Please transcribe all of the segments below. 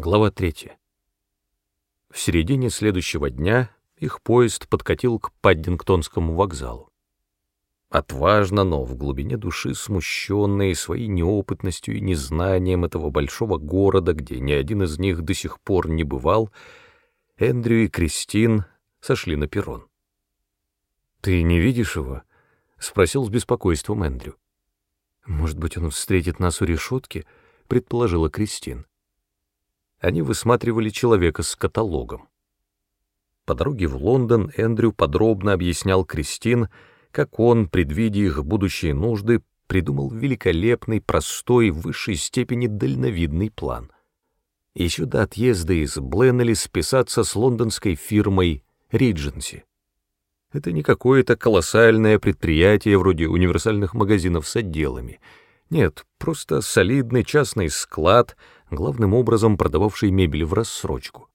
Глава 3. В середине следующего дня их поезд подкатил к Паддингтонскому вокзалу. Отважно, но в глубине души смущенные своей неопытностью и незнанием этого большого города, где ни один из них до сих пор не бывал, Эндрю и Кристин сошли на перрон. «Ты не видишь его?» — спросил с беспокойством Эндрю. «Может быть, он встретит нас у решетки?» — предположила Кристин. Они высматривали человека с каталогом. По дороге в Лондон Эндрю подробно объяснял Кристин, как он, предвидя их будущие нужды, придумал великолепный, простой, в высшей степени дальновидный план. Еще до отъезда из Бленнелли списаться с лондонской фирмой «Ридженси». Это не какое-то колоссальное предприятие вроде универсальных магазинов с отделами. Нет, просто солидный частный склад — главным образом продававший мебель в рассрочку.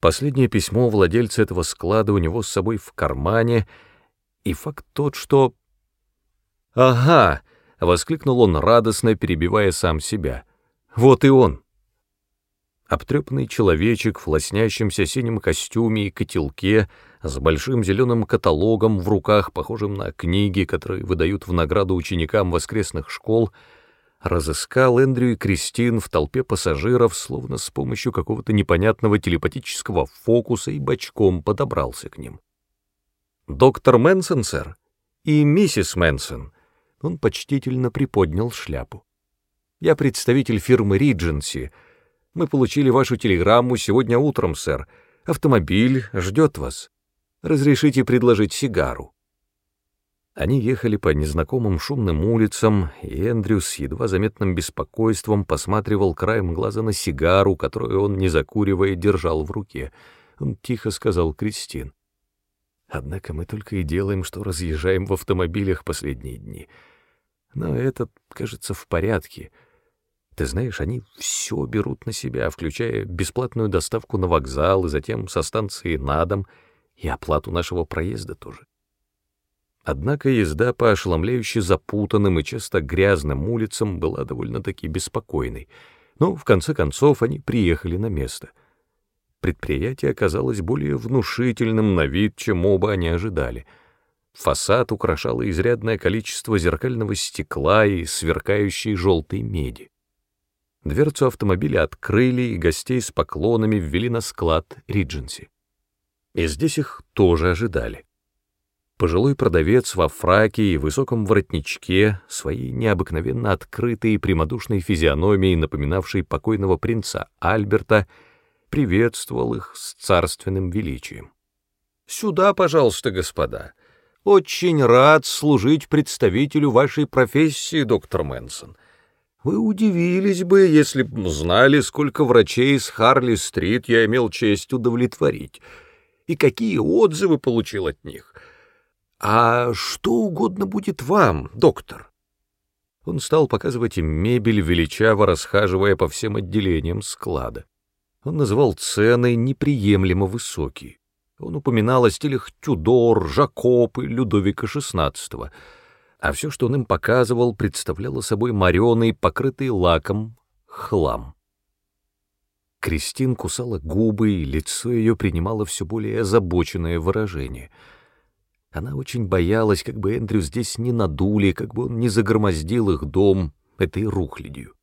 Последнее письмо владельца этого склада у него с собой в кармане, и факт тот, что... «Ага!» — воскликнул он радостно, перебивая сам себя. «Вот и он!» Обтрепанный человечек в лоснящемся синем костюме и котелке с большим зеленым каталогом в руках, похожим на книги, которые выдают в награду ученикам воскресных школ — разыскал Эндрю и Кристин в толпе пассажиров, словно с помощью какого-то непонятного телепатического фокуса и бочком подобрался к ним. «Доктор Мэнсон, сэр, и миссис Мэнсон», — он почтительно приподнял шляпу. «Я представитель фирмы Ридженси. Мы получили вашу телеграмму сегодня утром, сэр. Автомобиль ждет вас. Разрешите предложить сигару?» Они ехали по незнакомым шумным улицам, и Эндрю с едва заметным беспокойством посматривал краем глаза на сигару, которую он, не закуривая, держал в руке. Он тихо сказал Кристин. «Однако мы только и делаем, что разъезжаем в автомобилях последние дни. Но этот, кажется, в порядке. Ты знаешь, они все берут на себя, включая бесплатную доставку на вокзал и затем со станции на дом, и оплату нашего проезда тоже. Однако езда по ошеломляюще запутанным и часто грязным улицам была довольно-таки беспокойной, но в конце концов они приехали на место. Предприятие оказалось более внушительным на вид, чем оба они ожидали. Фасад украшало изрядное количество зеркального стекла и сверкающей желтой меди. Дверцу автомобиля открыли, и гостей с поклонами ввели на склад Ридженси. И здесь их тоже ожидали. Пожилой продавец во фраке и высоком воротничке, своей необыкновенно открытой и прямодушной физиономией, напоминавшей покойного принца Альберта, приветствовал их с царственным величием. «Сюда, пожалуйста, господа. Очень рад служить представителю вашей профессии, доктор Мэнсон. Вы удивились бы, если б знали, сколько врачей с Харли-стрит я имел честь удовлетворить, и какие отзывы получил от них». «А что угодно будет вам, доктор?» Он стал показывать им мебель, величаво расхаживая по всем отделениям склада. Он называл цены неприемлемо высокие. Он упоминал о стилях Тюдор, Жакоб и Людовика XVI, а все, что он им показывал, представляло собой мореный, покрытый лаком, хлам. Кристин кусала губы, и лицо ее принимало все более озабоченное выражение — она очень боялась, как бы Эндрю здесь не надули, как бы он не загромоздил их дом этой рухлядью.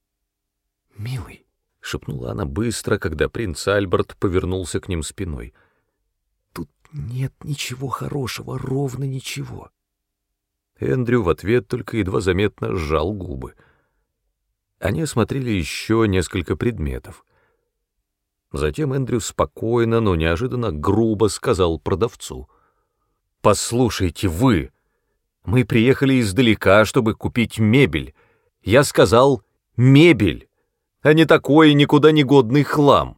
«Милый», — шепнула она быстро, когда принц Альберт повернулся к ним спиной, — «тут нет ничего хорошего, ровно ничего». Эндрю в ответ только едва заметно сжал губы. Они осмотрели еще несколько предметов. Затем Эндрю спокойно, но неожиданно грубо сказал продавцу — «Послушайте вы, мы приехали издалека, чтобы купить мебель. Я сказал «мебель», а не такой никуда не годный хлам».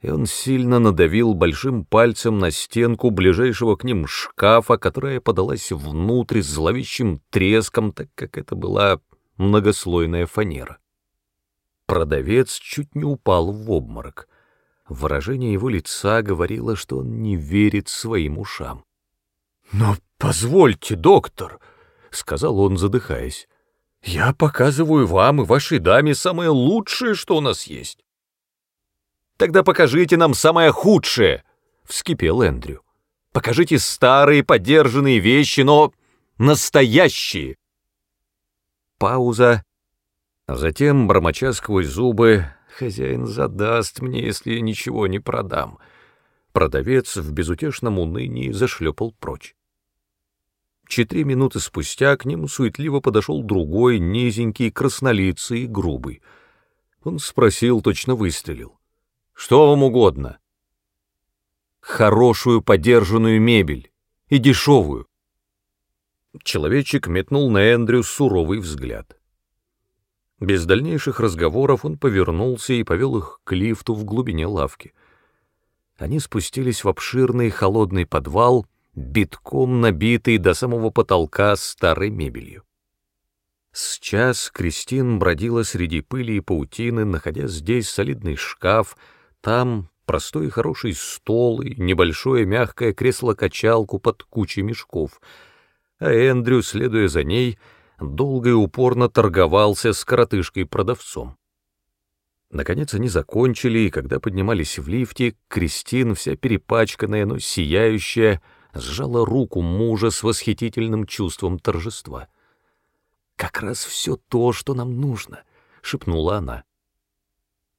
И он сильно надавил большим пальцем на стенку ближайшего к ним шкафа, которая подалась внутрь с зловещим треском, так как это была многослойная фанера. Продавец чуть не упал в обморок. Выражение его лица говорило, что он не верит своим ушам. «Но позвольте, доктор», — сказал он, задыхаясь, — «я показываю вам и вашей даме самое лучшее, что у нас есть. Тогда покажите нам самое худшее, — вскипел Эндрю. Покажите старые подержанные вещи, но настоящие. Пауза. Затем, бормоча сквозь зубы, хозяин задаст мне, если я ничего не продам. Продавец в безутешном унынии зашлепал прочь. Четыре минуты спустя к нему суетливо подошел другой, низенький, краснолицый и грубый. Он спросил, точно выстрелил. «Что вам угодно?» «Хорошую подержанную мебель и дешевую». Человечек метнул на Эндрю суровый взгляд. Без дальнейших разговоров он повернулся и повел их к лифту в глубине лавки. Они спустились в обширный холодный подвал — битком набитый до самого потолка старой мебелью. С час Кристин бродила среди пыли и паутины, находя здесь солидный шкаф, там простой и хороший стол и небольшое мягкое кресло-качалку под кучей мешков, а Эндрю, следуя за ней, долго и упорно торговался с коротышкой-продавцом. Наконец они закончили, и когда поднимались в лифте, Кристин, вся перепачканная, но сияющая, сжала руку мужа с восхитительным чувством торжества. «Как раз все то, что нам нужно», — шепнула она.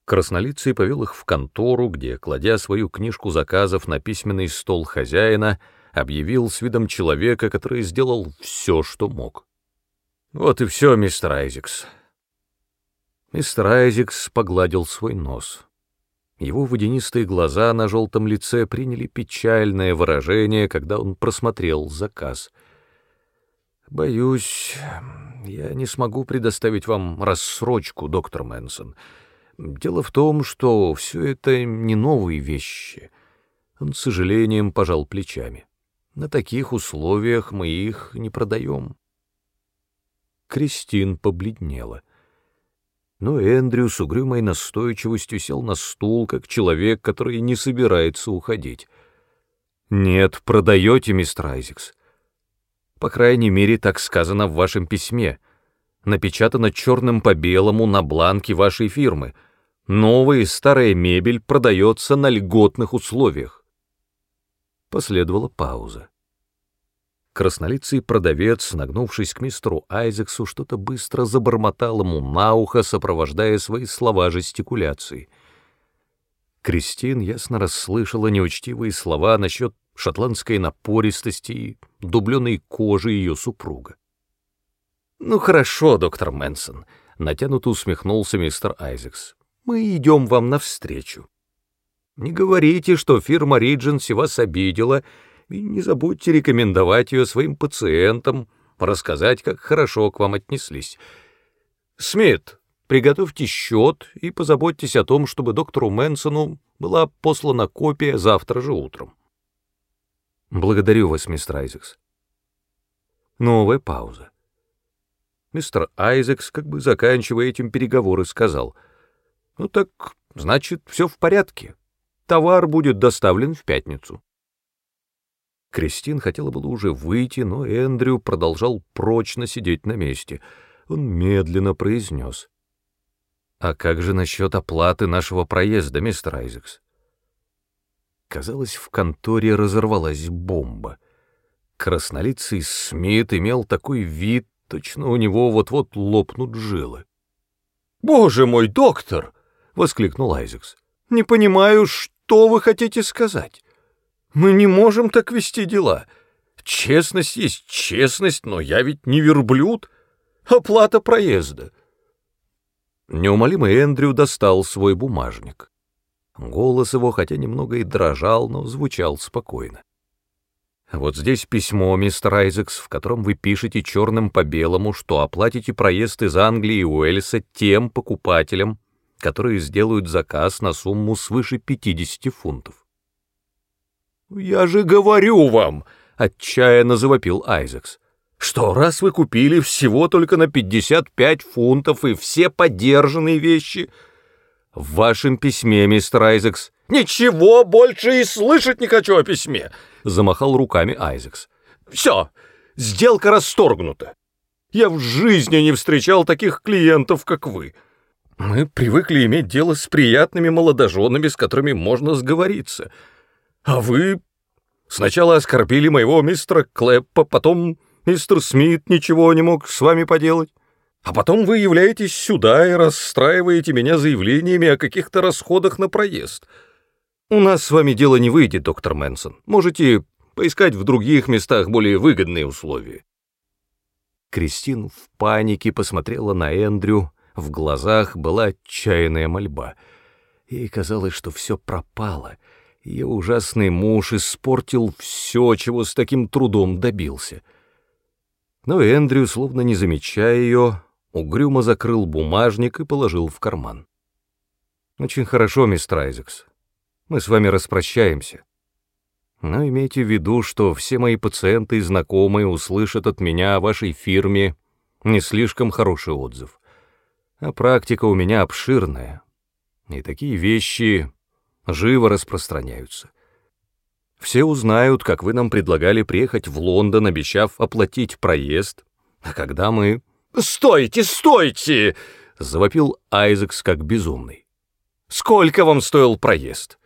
Краснолицый повел их в контору, где, кладя свою книжку заказов на письменный стол хозяина, объявил с видом человека, который сделал все, что мог. «Вот и все, мистер Айзекс». Мистер Айзекс погладил свой нос. Его водянистые глаза на желтом лице приняли печальное выражение, когда он просмотрел заказ. «Боюсь, я не смогу предоставить вам рассрочку, доктор Мэнсон. Дело в том, что все это не новые вещи». Он с сожалением пожал плечами. «На таких условиях мы их не продаем». Кристин побледнела но Эндрю с угрюмой настойчивостью сел на стул, как человек, который не собирается уходить. «Нет, продаете, мистер Айзекс. По крайней мере, так сказано в вашем письме. Напечатано черным по белому на бланке вашей фирмы. Новая и старая мебель продается на льготных условиях». Последовала пауза. Краснолицый продавец, нагнувшись к мистеру Айзексу, что-то быстро забормотал ему на ухо, сопровождая свои слова жестикуляцией. Кристин ясно расслышала неучтивые слова насчет шотландской напористости и дубленой кожи ее супруга. «Ну хорошо, доктор Мэнсон», — натянуто усмехнулся мистер Айзекс. «Мы идем вам навстречу. Не говорите, что фирма Ридженси вас обидела, — и не забудьте рекомендовать ее своим пациентам, рассказать, как хорошо к вам отнеслись. Смит, приготовьте счет и позаботьтесь о том, чтобы доктору Мэнсону была послана копия завтра же утром. Благодарю вас, мистер Айзекс. Новая пауза. Мистер Айзекс, как бы заканчивая этим переговоры, сказал, «Ну так, значит, все в порядке. Товар будет доставлен в пятницу». Кристин хотела было уже выйти, но Эндрю продолжал прочно сидеть на месте. Он медленно произнес. «А как же насчет оплаты нашего проезда, мистер Айзекс?» Казалось, в конторе разорвалась бомба. Краснолицый Смит имел такой вид, точно у него вот-вот лопнут жилы. «Боже мой, доктор!» — воскликнул Айзекс. «Не понимаю, что вы хотите сказать?» Мы не можем так вести дела. Честность есть честность, но я ведь не верблюд. Оплата проезда. Неумолимый Эндрю достал свой бумажник. Голос его, хотя немного и дрожал, но звучал спокойно. Вот здесь письмо, мистер Айзекс, в котором вы пишете черным по белому, что оплатите проезд из Англии и Уэльса тем покупателям, которые сделают заказ на сумму свыше 50 фунтов. «Я же говорю вам!» — отчаянно завопил Айзекс. «Что, раз вы купили всего только на 55 фунтов и все подержанные вещи...» «В вашем письме, мистер Айзекс...» «Ничего больше и слышать не хочу о письме!» — замахал руками Айзекс. «Все, сделка расторгнута. Я в жизни не встречал таких клиентов, как вы. Мы привыкли иметь дело с приятными молодоженами, с которыми можно сговориться. А вы сначала оскорбили моего мистера Клэппа, потом мистер Смит ничего не мог с вами поделать. А потом вы являетесь сюда и расстраиваете меня заявлениями о каких-то расходах на проезд. У нас с вами дело не выйдет, доктор Мэнсон. Можете поискать в других местах более выгодные условия. Кристин в панике посмотрела на Эндрю, в глазах была отчаянная мольба. Ей казалось, что все пропало. Ее ужасный муж испортил все, чего с таким трудом добился. Но Эндрю, словно не замечая ее, угрюмо закрыл бумажник и положил в карман. «Очень хорошо, мистер Айзекс. Мы с вами распрощаемся. Но имейте в виду, что все мои пациенты и знакомые услышат от меня о вашей фирме не слишком хороший отзыв. А практика у меня обширная, и такие вещи живо распространяются. Все узнают, как вы нам предлагали приехать в Лондон, обещав оплатить проезд, а когда мы «Стойте, стойте!» — завопил Айзекс как безумный. «Сколько вам стоил проезд?»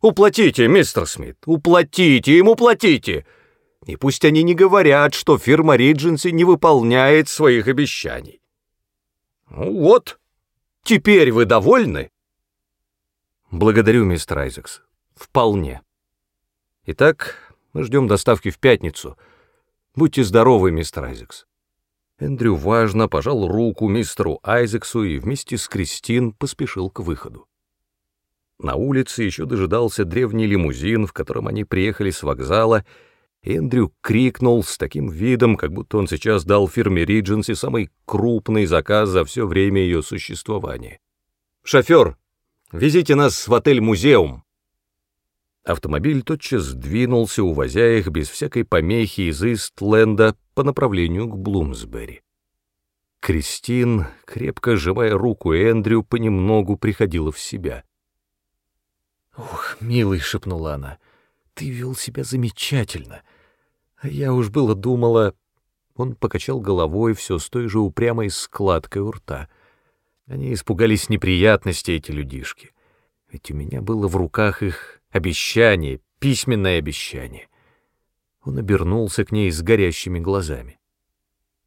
«Уплатите, мистер Смит, уплатите им, уплатите!» И пусть они не говорят, что фирма Ридженси не выполняет своих обещаний. Ну вот, теперь вы довольны? Благодарю, мистер Айзекс. Вполне. Итак, мы ждем доставки в пятницу. Будьте здоровы, мистер Айзекс. Эндрю важно пожал руку мистеру Айзексу и вместе с Кристин поспешил к выходу. На улице еще дожидался древний лимузин, в котором они приехали с вокзала, Эндрю крикнул с таким видом, как будто он сейчас дал фирме Ридженси самый крупный заказ за все время ее существования. «Шофер, везите нас в отель-музеум!» Автомобиль тотчас двинулся, увозя их без всякой помехи из Истленда по направлению к Блумсбери. Кристин, крепко сжимая руку Эндрю, понемногу приходила в себя. «Ох, милый», — шепнула она, — «ты вел себя замечательно. А я уж было думала...» Он покачал головой все с той же упрямой складкой у рта. Они испугались неприятностей, эти людишки. Ведь у меня было в руках их Обещание, письменное обещание. Он обернулся к ней с горящими глазами.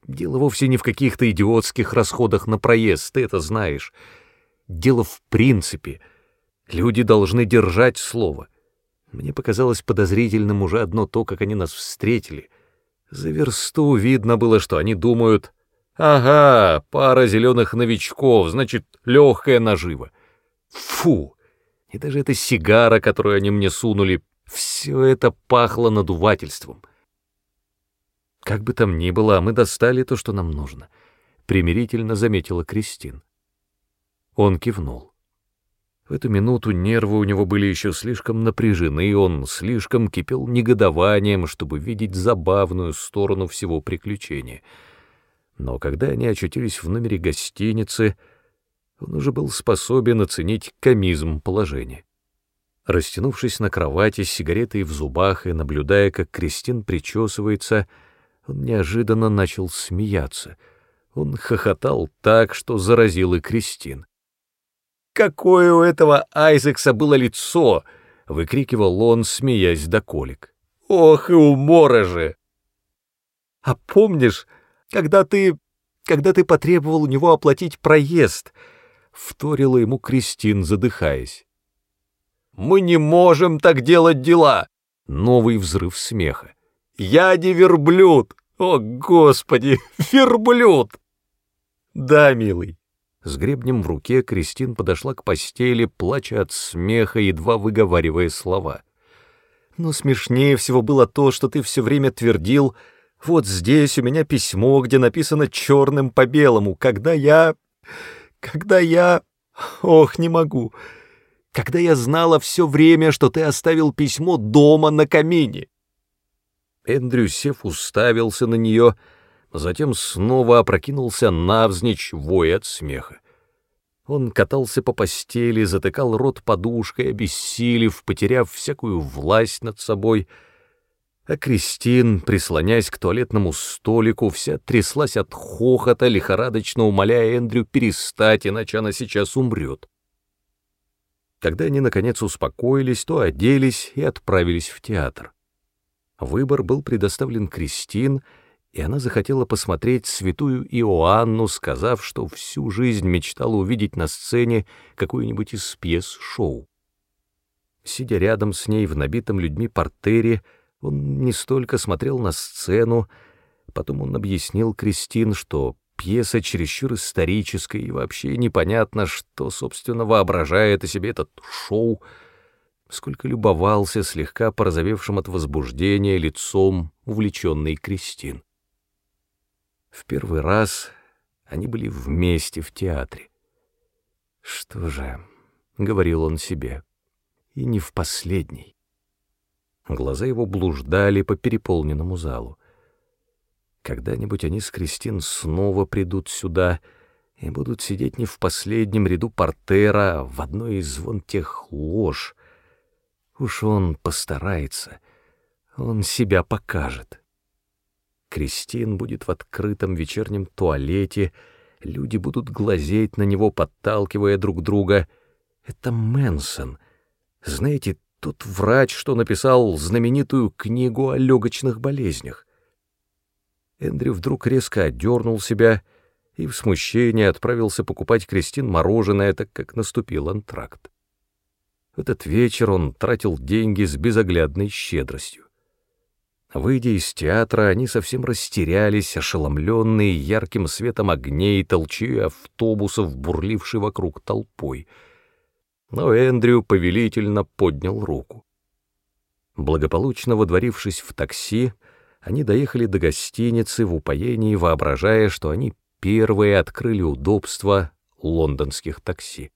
Дело вовсе не в каких-то идиотских расходах на проезд, ты это знаешь. Дело в принципе. Люди должны держать слово. Мне показалось подозрительным уже одно то, как они нас встретили. За версту видно было, что они думают, «Ага, пара зеленых новичков, значит, легкая нажива». Фу! и даже эта сигара, которую они мне сунули, все это пахло надувательством. Как бы там ни было, мы достали то, что нам нужно, — примирительно заметила Кристин. Он кивнул. В эту минуту нервы у него были еще слишком напряжены, и он слишком кипел негодованием, чтобы видеть забавную сторону всего приключения. Но когда они очутились в номере гостиницы, он уже был способен оценить комизм положения. Растянувшись на кровати с сигаретой в зубах и наблюдая, как Кристин причесывается, он неожиданно начал смеяться. Он хохотал так, что заразил и Кристин. «Какое у этого Айзекса было лицо!» — выкрикивал он, смеясь до колик. «Ох и умора же!» «А помнишь, когда ты... когда ты потребовал у него оплатить проезд?» вторила ему Кристин, задыхаясь. «Мы не можем так делать дела!» Новый взрыв смеха. «Я не верблюд! О, Господи, верблюд!» «Да, милый». С гребнем в руке Кристин подошла к постели, плача от смеха, едва выговаривая слова. «Но смешнее всего было то, что ты все время твердил, вот здесь у меня письмо, где написано черным по белому, когда я когда я... Ох, не могу. Когда я знала все время, что ты оставил письмо дома на камине. Эндрю Сев уставился на нее, затем снова опрокинулся навзничь, воя от смеха. Он катался по постели, затыкал рот подушкой, обессилев, потеряв всякую власть над собой. А Кристин, прислонясь к туалетному столику, вся тряслась от хохота, лихорадочно умоляя Эндрю перестать, иначе она сейчас умрет. Когда они, наконец, успокоились, то оделись и отправились в театр. Выбор был предоставлен Кристин, и она захотела посмотреть святую Иоанну, сказав, что всю жизнь мечтала увидеть на сцене какую-нибудь из пьес шоу. Сидя рядом с ней в набитом людьми портере, он не столько смотрел на сцену, потом он объяснил Кристин, что пьеса чересчур историческая, и вообще непонятно, что, собственно, воображает о себе этот шоу, сколько любовался слегка порозовевшим от возбуждения лицом увлеченный Кристин. В первый раз они были вместе в театре. «Что же», — говорил он себе, — «и не в последний». Глаза его блуждали по переполненному залу. Когда-нибудь они с Кристин снова придут сюда и будут сидеть не в последнем ряду портера, а в одной из вон тех лож. Уж он постарается, он себя покажет. Кристин будет в открытом вечернем туалете, люди будут глазеть на него, подталкивая друг друга. Это Мэнсон. Знаете, тот врач, что написал знаменитую книгу о легочных болезнях. Эндрю вдруг резко отдернул себя и в смущении отправился покупать Кристин мороженое, так как наступил антракт. В этот вечер он тратил деньги с безоглядной щедростью. Выйдя из театра, они совсем растерялись, ошеломленные ярким светом огней, толчи автобусов, бурлившей вокруг толпой — но Эндрю повелительно поднял руку. Благополучно водворившись в такси, они доехали до гостиницы в упоении, воображая, что они первые открыли удобства лондонских такси.